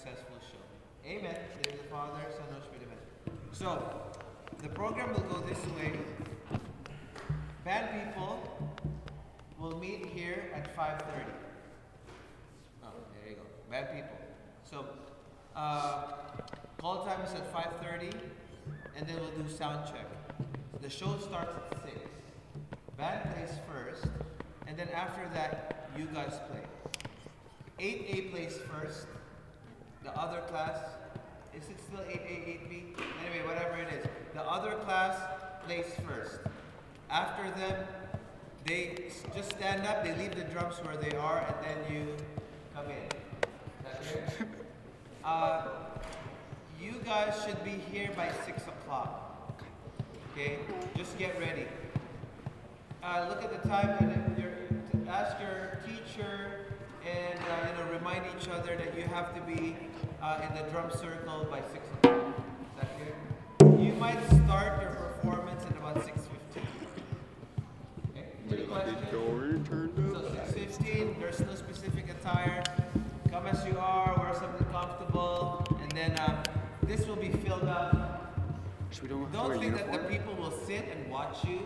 successful show. Amen. The Father, Son, Holy Spirit. Amen. So, the program will go this way. Band people will meet here at 5.30. Oh, there you go. Bad people. So, uh, call time is at 5.30, and then we'll do sound check. The show starts at 6. Band plays first, and then after that, you guys play. 8A plays first. The other class, is it still 8A, 8B? Anyway, whatever it is. The other class plays first. After them, they just stand up, they leave the drums where they are, and then you come in. Uh, you guys should be here by 6 o'clock. Okay? Just get ready. Uh, look at the time and your, ask your teacher and uh, you know remind each other that you have to be uh, in the drum circle by six o'clock. Is that clear? You might start your performance at about six fifteen. Okay. Any questions? So six fifteen. There's no specific attire. Come as you are. Wear something comfortable, and then um, this will be filled up So we don't have to wear don't think that the people will sit and watch you.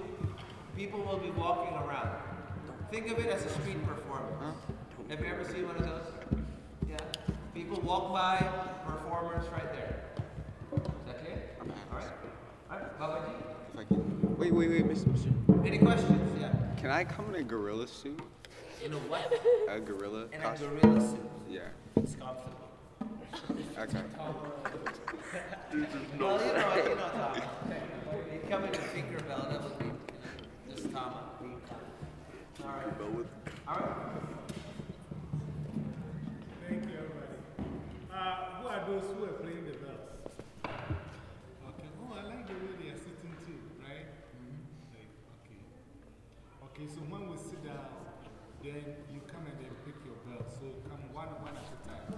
People will be walking around. Think of it as a street performance. Have you ever seen one of those? Walk by, performers right there. Is that clear? All right. All right. Babaji. If I can. Wait, wait, wait, Mr. Mr. Any questions? Yeah. Can I come in a gorilla suit? In a what? A gorilla In a gorilla suit. Yeah. It's comfortable. Okay. Well, you know, you know, Tama. You come in a Tinkerbell, that would be, you know, just Tama. All right. All right. Thank you, everybody. Those who are playing the bells? Okay. Oh, I like the way they are sitting too, right? Mm-hmm. Like, okay. Okay, so when we sit down, then you come and then pick your bell. So come one, one at a time.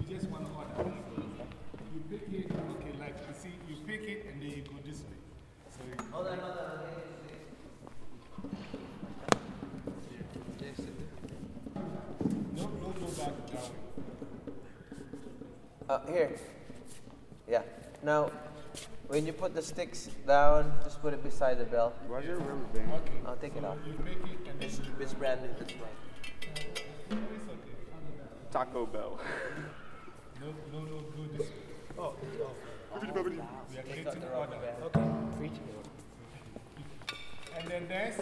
You just to order. You pick it, okay, like, you see, you pick it and then you go this way. So you, Hold on, hold on. Uh, here. Yeah. Now, when you put the sticks down, just put it beside the bell. Why is there a rubber band? Okay. I'll take it off. You pick it and then It's, it's brand new. That's right. it's. Taco Bell. No, no, no, go this way. Oh, We are creating order. Okay. And then next.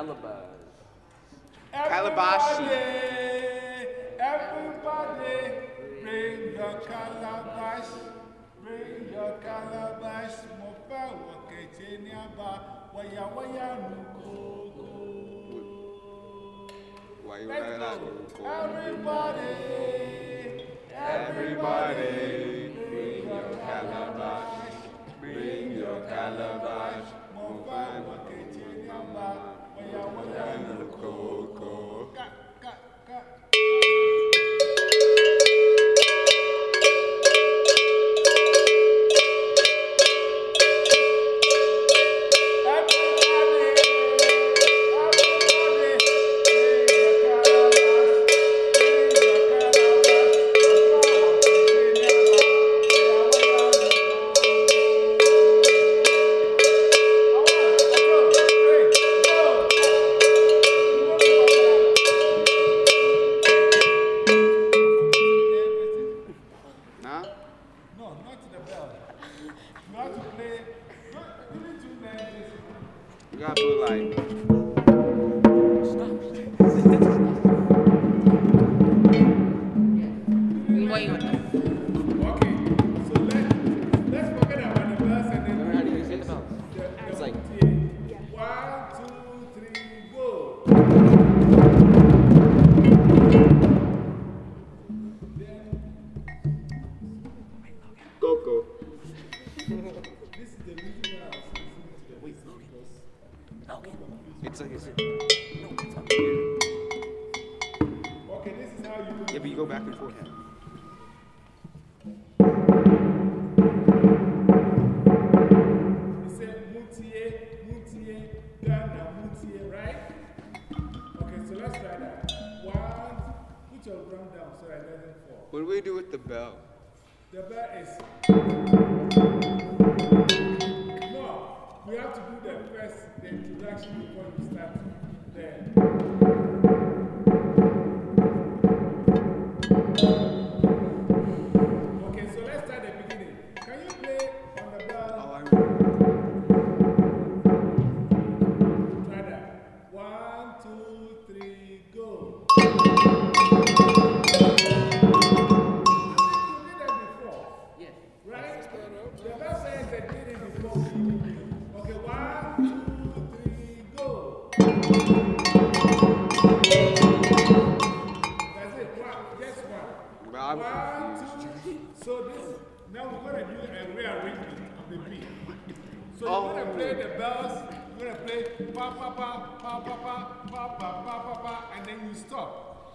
Calabash. Calabash. Everybody, bring your calabash. Bring your calabash. Mo fẹ́ wọ kẹ̀kẹ́ ní waya wọ̀yàwọ̀yà nù kókó. Let's go. Everybody, everybody, bring your calabash. Bring your calabash and the cold. pizza is. No, it's up here. Okay, this is how you. Yeah, but you go back and forth. Okay.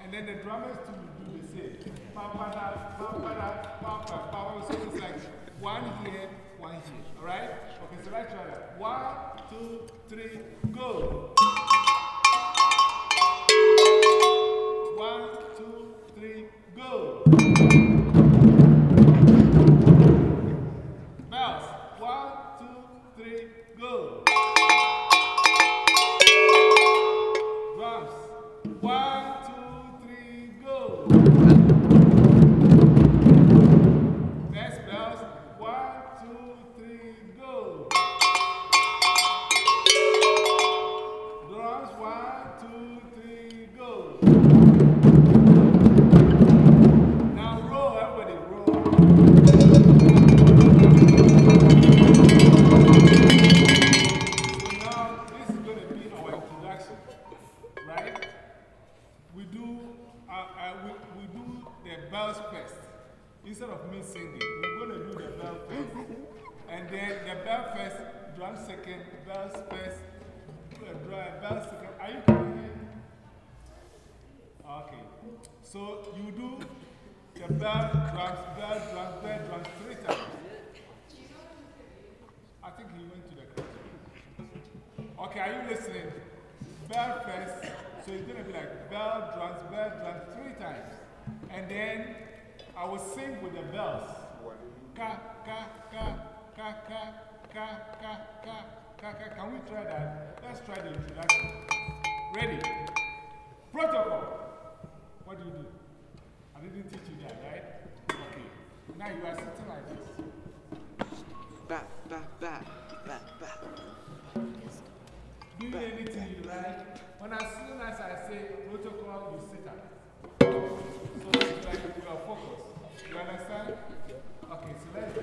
And then the drummers too do the same. So it's like one here, one here. All right? Okay, so right shoulder. One, two, three, go. do anything you like, and as soon as I say protocol, you sit up. So it's like you are focused. You understand? Okay, so let's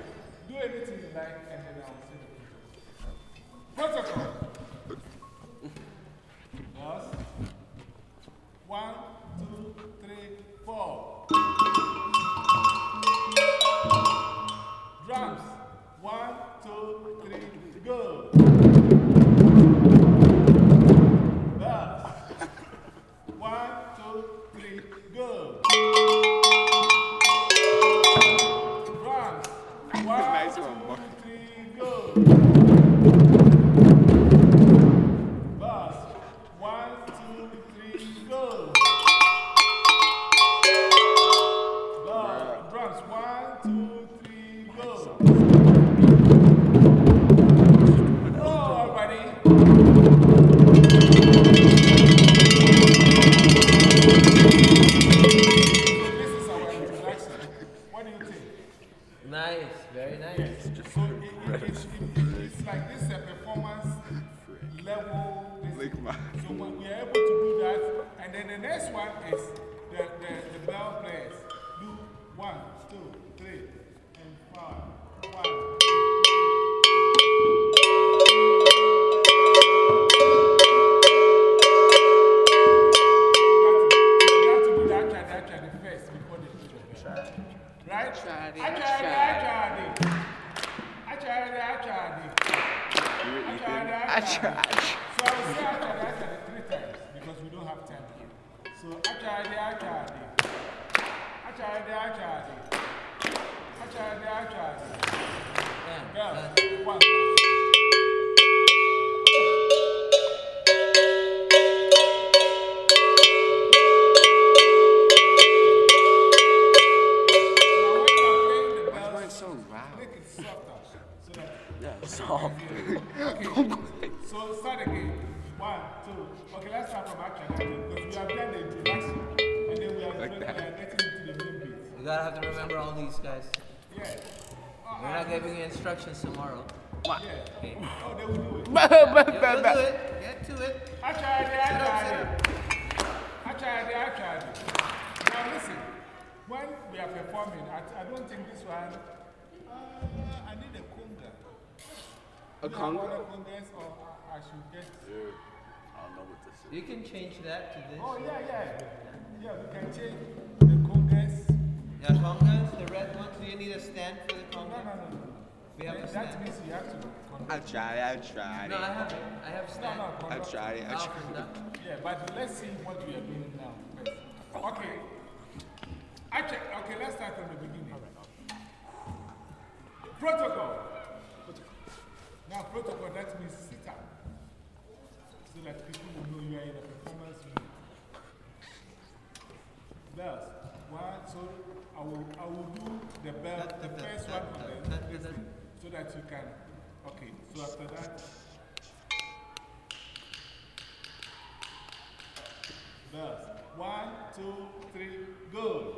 do anything you like, and then I'll say the protocol. Protocol. Right? Chadi, I tried it, I tried it. I tried it, I tried it. I tried it, I tried it. So I will say I tried it, I tried it three times because we don't have time here. So I tried it, I tried it. I tried it, I tried it. I tried it, I tried it. Yeah, one. Yeah, soft. Okay, so start again. One, two. Okay, let's start from action because we have done the introduction and then we are, we are getting into the main bit. You gotta have to remember all these guys. Yeah. We're not giving you instructions tomorrow. Yeah. Oh, they will do it. You'll, you'll do it. Get to it. I tried it, I Sit up, tried it. I tried it, I tried it. Now listen, when we are performing, I, I don't think this one, uh, I need a conga. A Do you have conga? other congas or I, I should get. I don't know what this is. You can change that to this. Oh, yeah, yeah. Yeah, we can change the congas. Yeah, congas, the red ones. Do you need a stand for the No, no, no, no. We have a That stand. means you have to. I tried it, I tried No, it. I have it. I have No, stand. no, I conduct. tried it, I I'll tried conduct. Yeah, but let's see what we are doing now first. Okay. Actually, okay, let's start from the beginning. Protocol. Now, protocol, that means sit up. So that people will know you are in a performance room. Bells. One, so I will, I will do the bell, the first one on the thing, so that you can. Okay, so after that. Bells. One, two, three, go.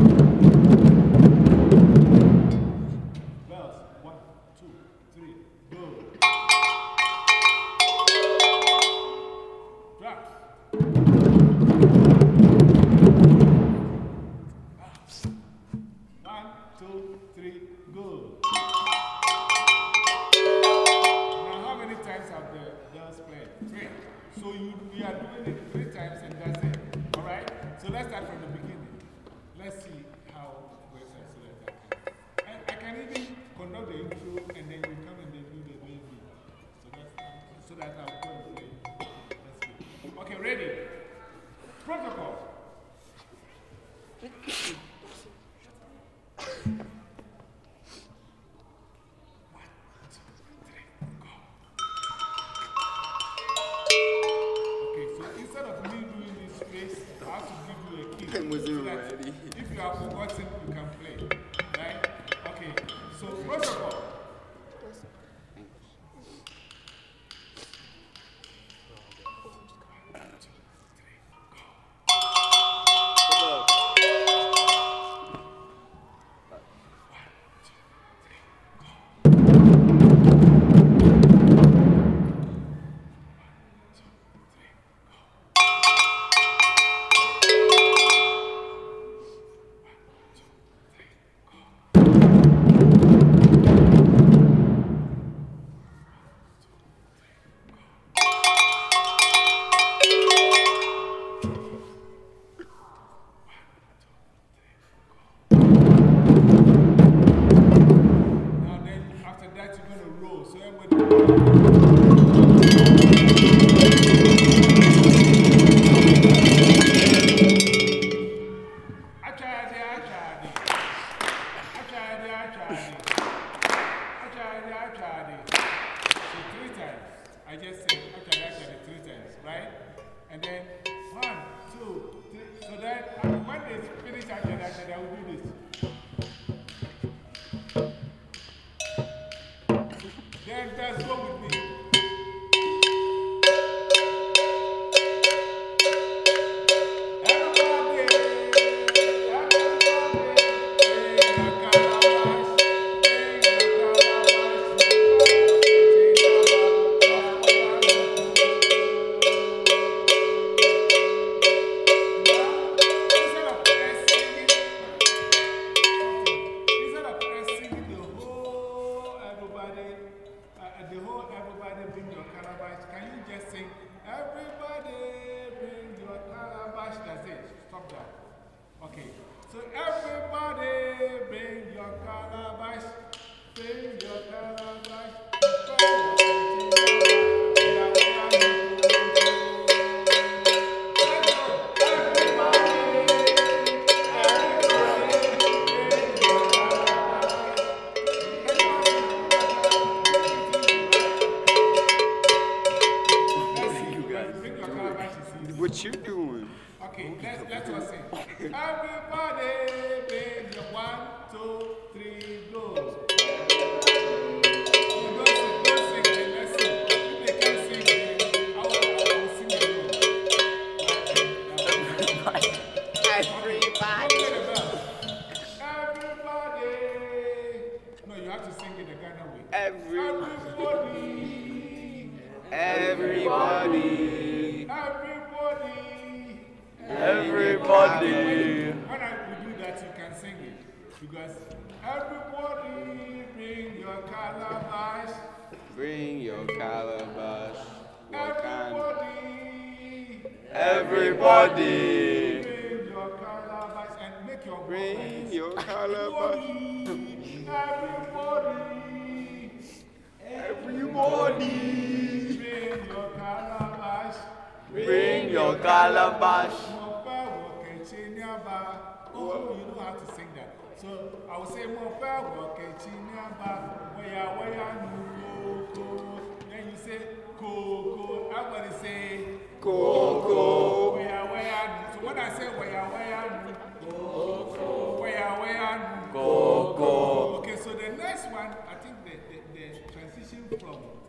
Niaba, oh, you know how to sing that. So I would say, Mopa, Wokechi, Niaba, Waya, Waya, Nuko. Then you say, Koko. I'm to say, Koko. Waya, Waya. So when I say, Waya, Waya, Koko. Waya, Waya, Koko. Okay, so the next one, I think the, the, the transition from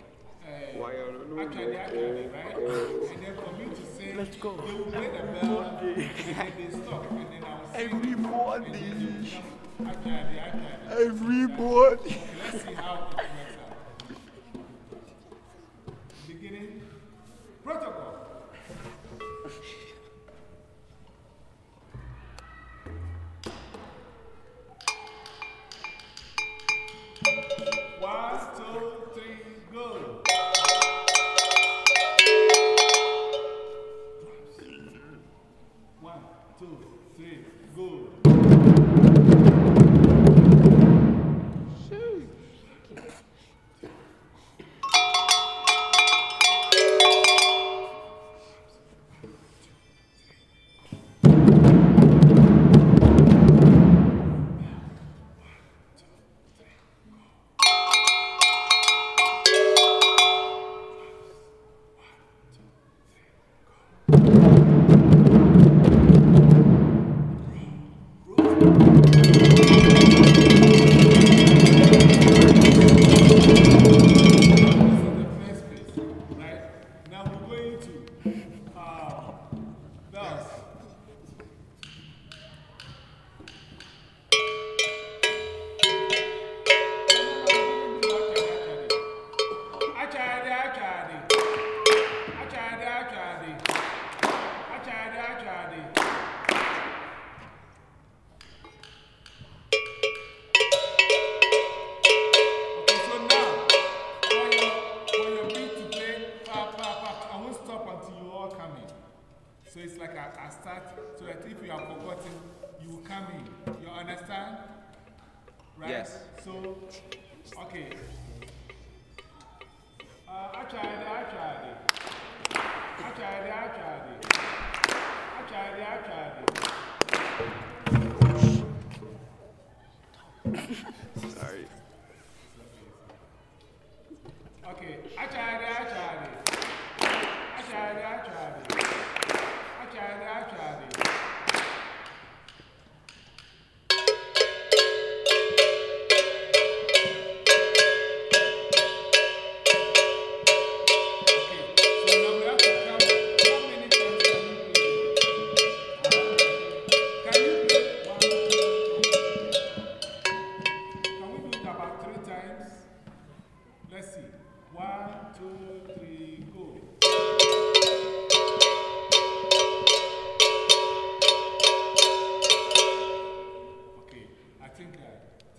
actually actually, right? and then for me to say, Let's go. they will play the bell and then they stop. And then I will say, Everybody. And then you become actually, actually. Everybody. Let's see how it works out. Beginning. Protocol. One, two, three, go.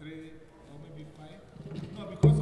three or maybe five. No, because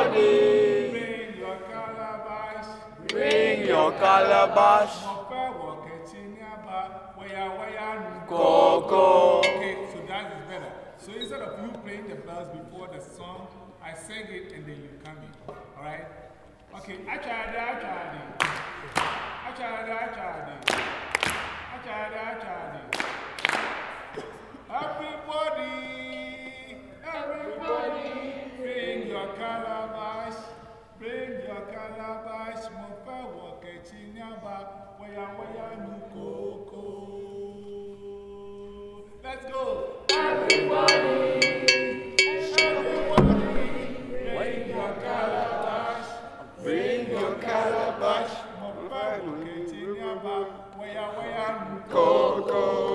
Everybody. Bring your calabash. Bring your calabash. Mope woke chinyaba, waya waya nu. Coco. Okay, so that is better. So instead of you playing the bells before the song, I sing it and then you come in. Alright? Okay, I tried it, I tried it. I tried it, I tried it. I tried it, I tried it. Everybody, everybody, your calabash. Bring your calabash, woke chinyaba, waya waya coco. Let's go. Everybody, bring your calabash. Bring your calabash. Nu Coco.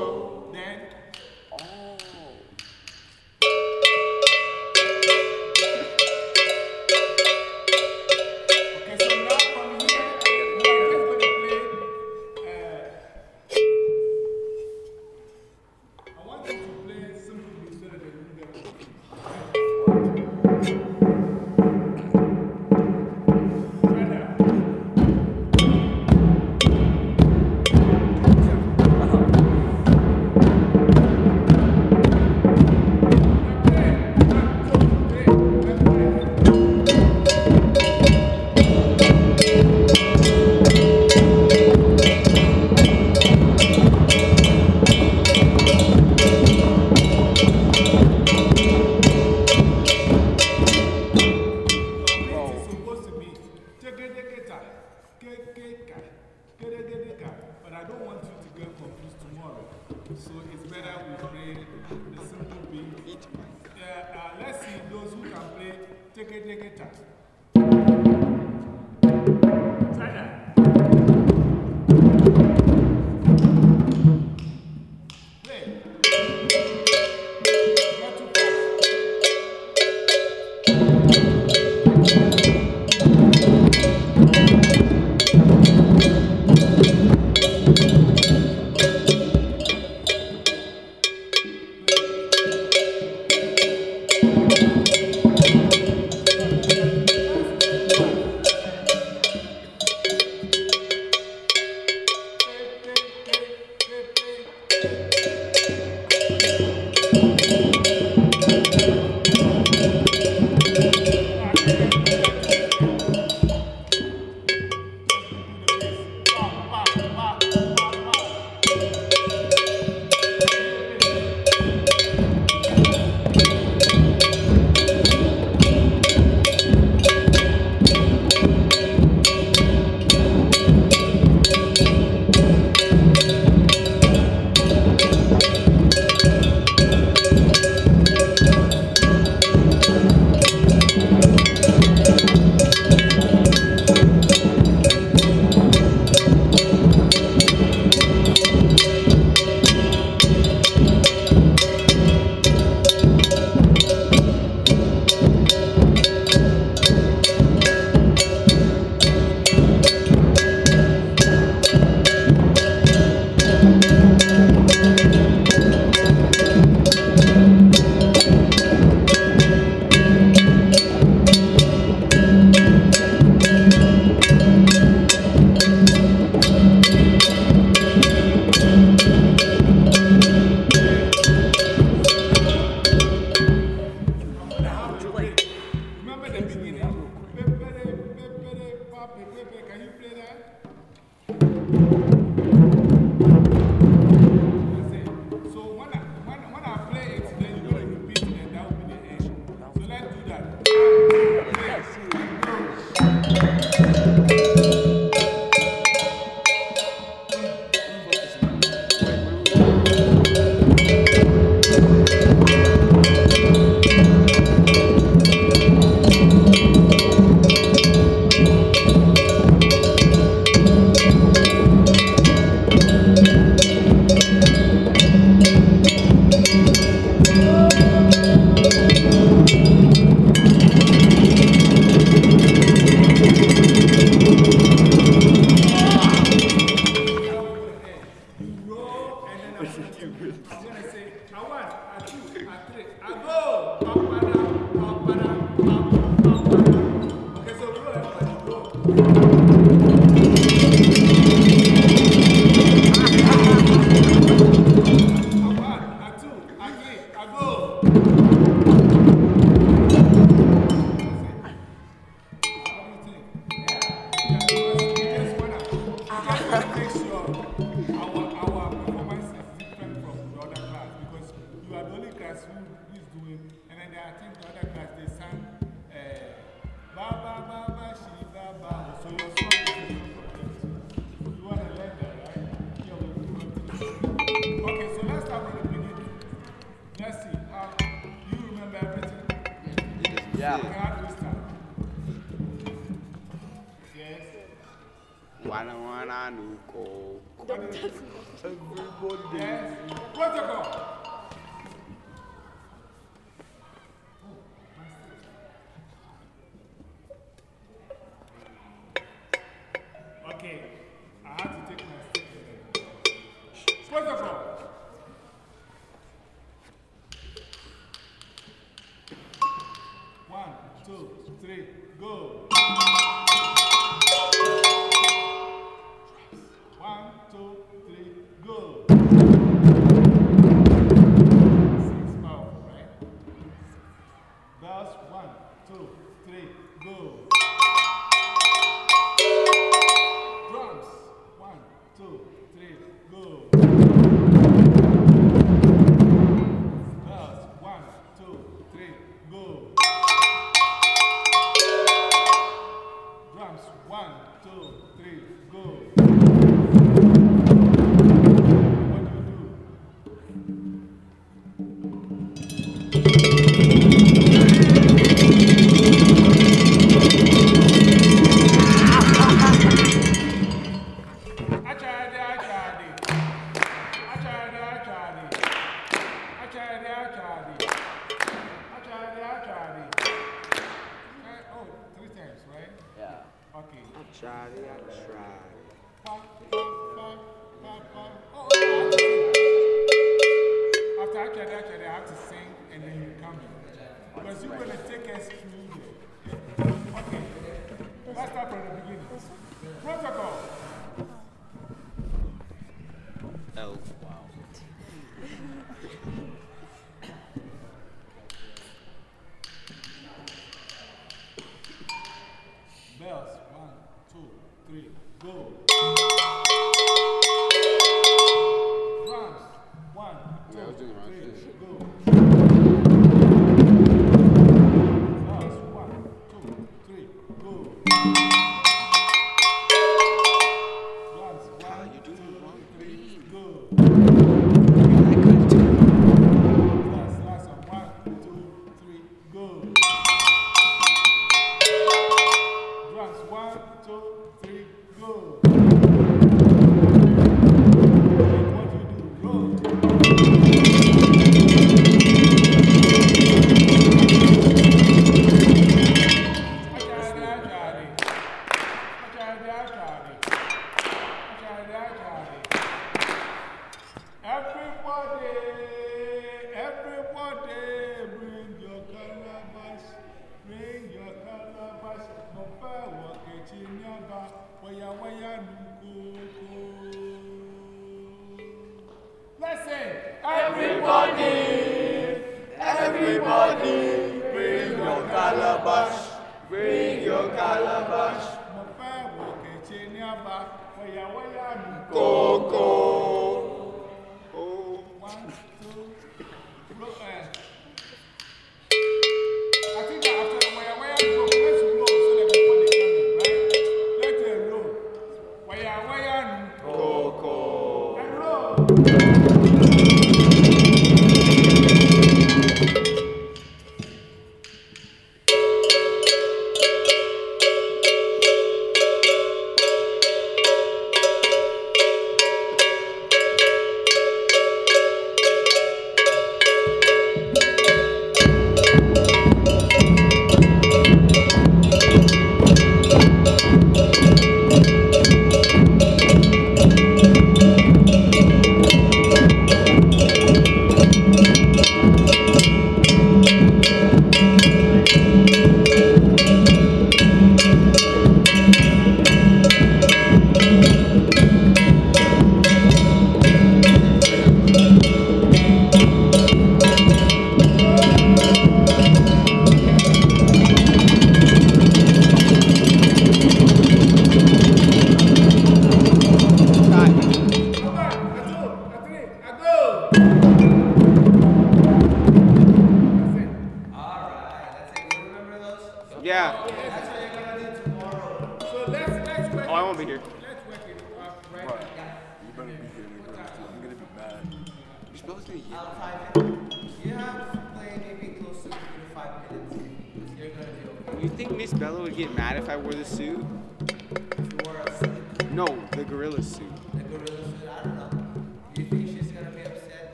I'm going to say, I one, I two, I three, I go!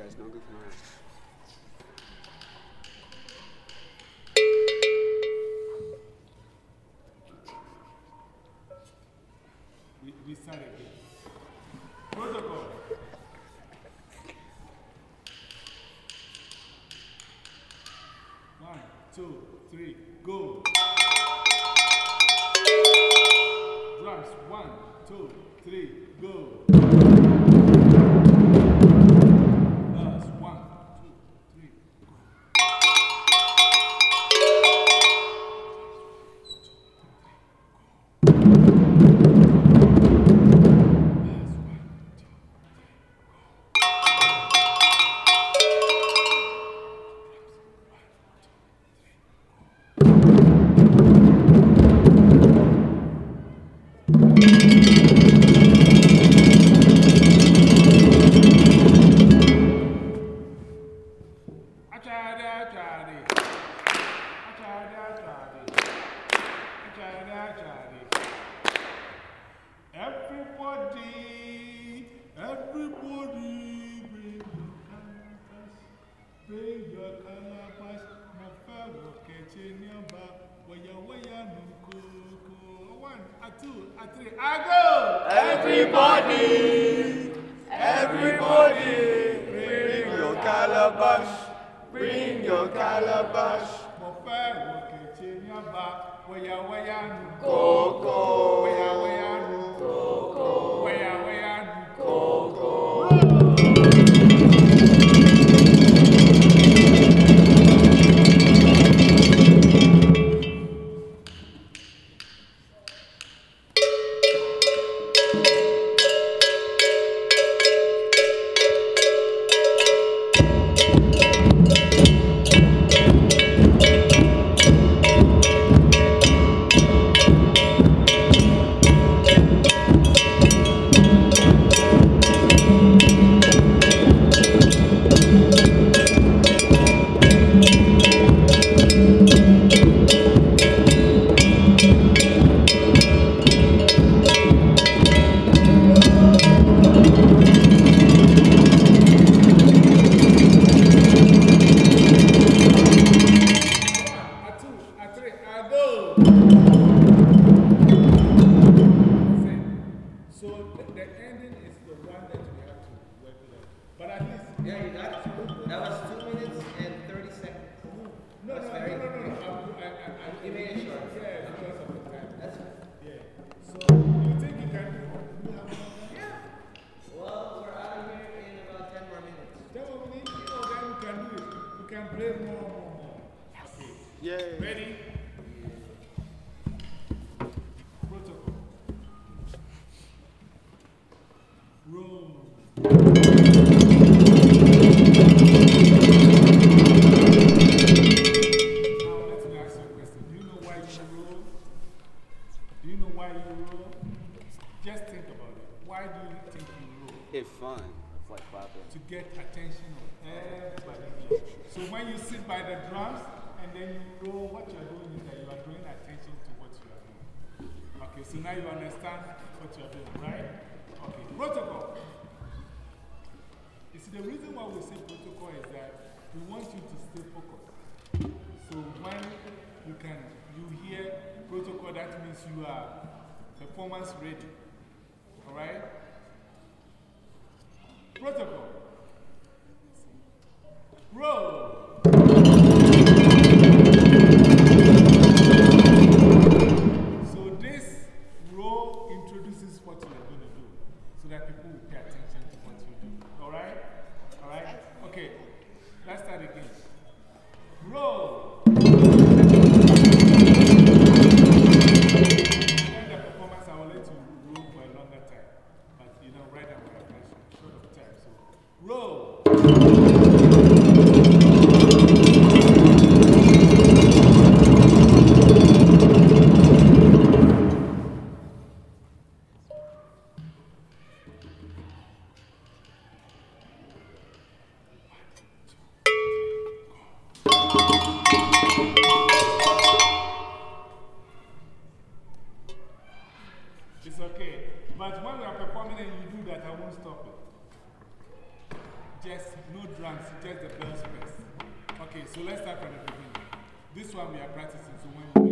guys, no goofing around. you understand what you are doing, right? Okay, protocol. You see, the reason why we say protocol is that we want you to stay focused. So when you can, you hear protocol, that means you are performance ready. Alright? Protocol. Roll. don't stop it. Just no drums, just the bells first. Okay, so let's start from the beginning. This one we are practicing, so when we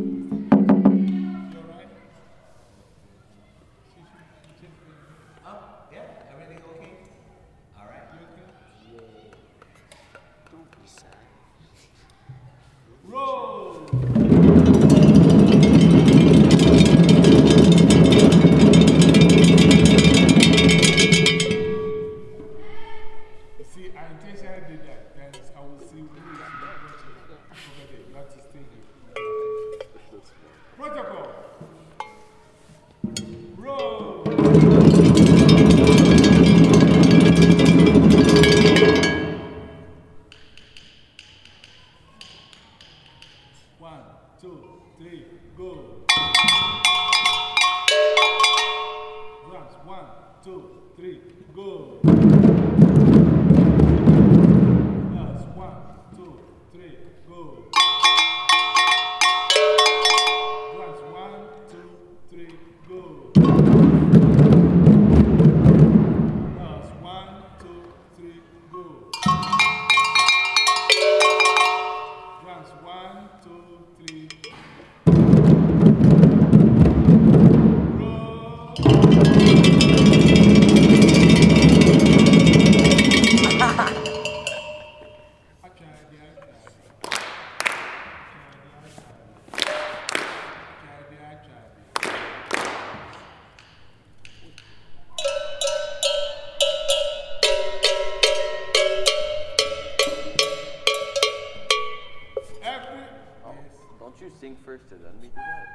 do that.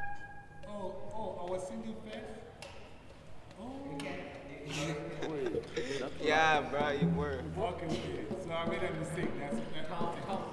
Oh, oh, I was singing first? Oh. oh. Wait, yeah, bro, you were. Okay, so I made a mistake. That's, that's, that's, that's.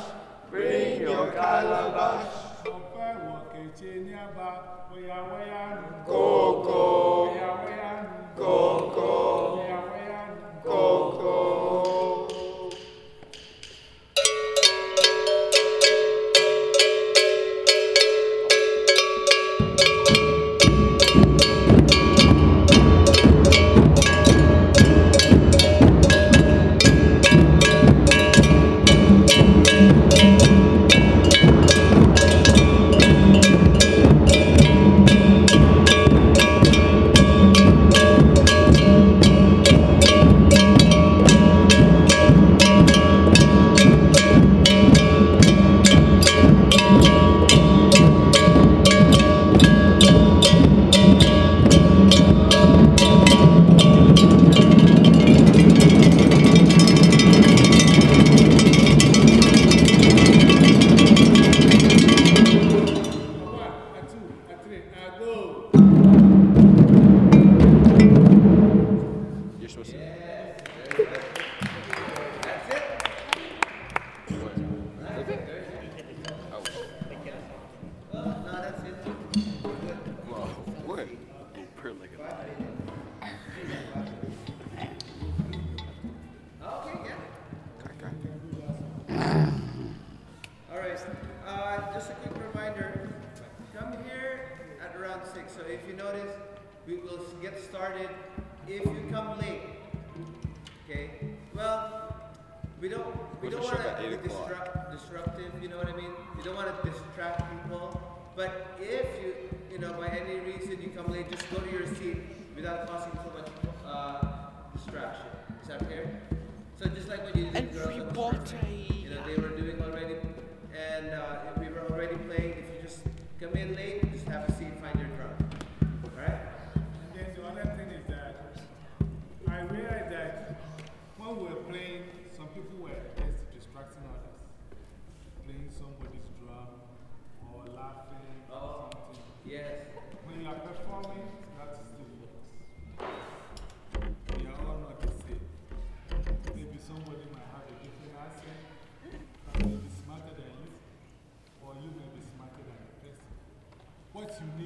calabash. Ọpẹ́ wọn kèje ní àbá, bóyá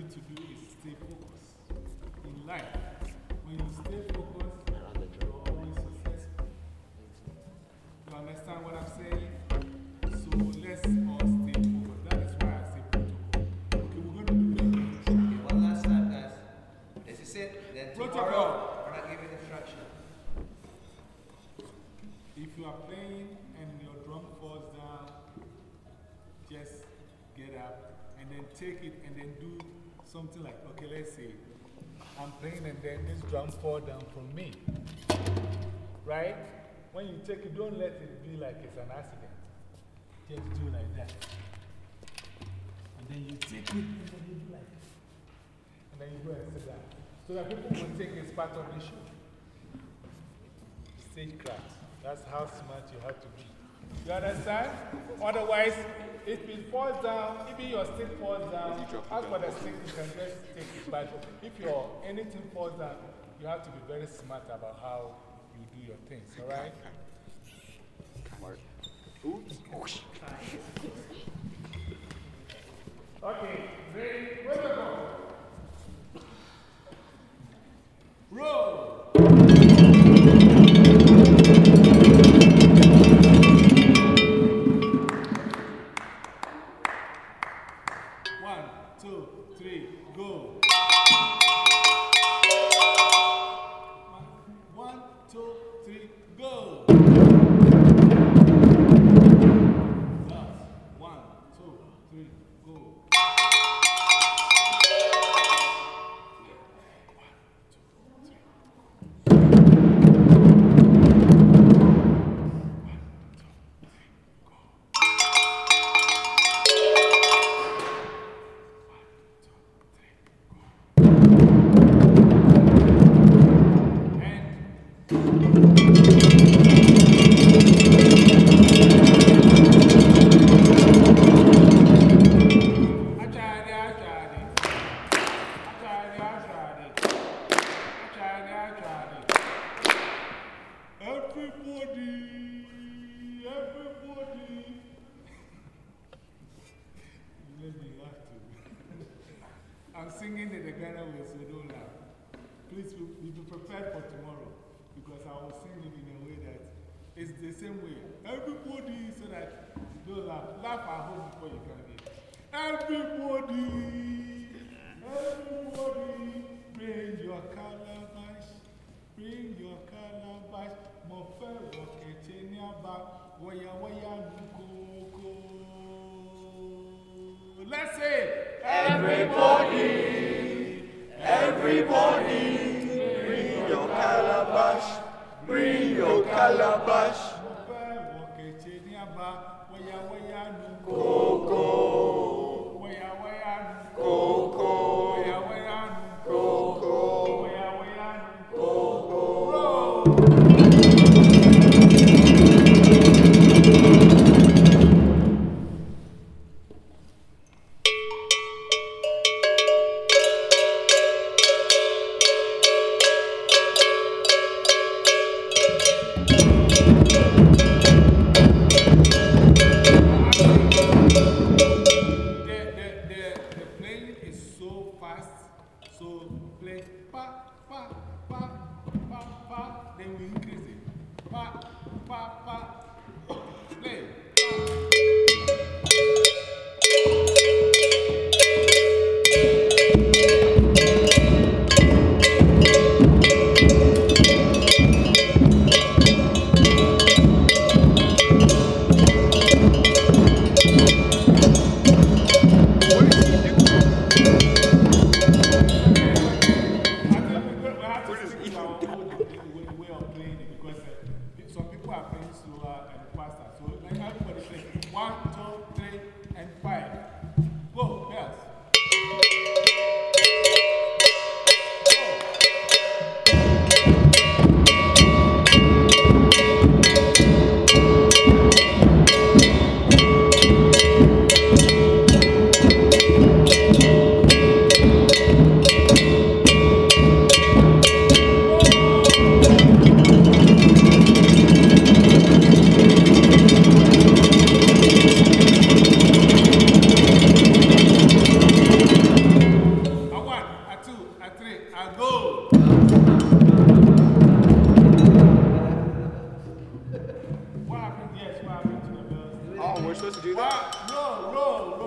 need to do is stay focused. In life, when you stay focused, you're always successful. You understand what I'm saying? So let's all stay focused. That is why I say protocol. Okay, we're going to do that. Okay, one last time, guys. This is it. Then Protocol. tomorrow, we're not giving instruction. If you are playing and your drum falls down, just get up and then take it and then do something like, okay, let's say I'm playing and then this drum fall down from me. Right? When you take it, don't let it be like it's an accident. Just do like that. And then you take it and then you do like this. And then you go and sit down. So that people will think it's part of the show stagecraft. That's how smart you have to be. You understand? Otherwise, if it falls down, even your stick falls down, as for the stick, you can just take it. But if your anything falls down, you have to be very smart about how you do your things, all right? Okay, ready? Where's the ball? Roll! It in a way that it's the same way. Everybody, so that don't laugh. Laugh at home before you come here. Everybody, everybody, bring your calabash, bring your calabash. Mo fẹ́ wọ kẹ̀kẹ́ ní àbá, wọ́yàwọ́yà nù kókó. Let's say, Everybody, everybody, bring your calabash, bring your calabash. mo we're supposed to do that? No, roll, roll, roll.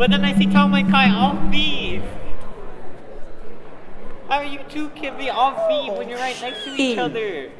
But then I see Tom and Kai off beef. How you two can be off beef when you're right next to each other?